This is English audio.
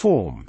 Form.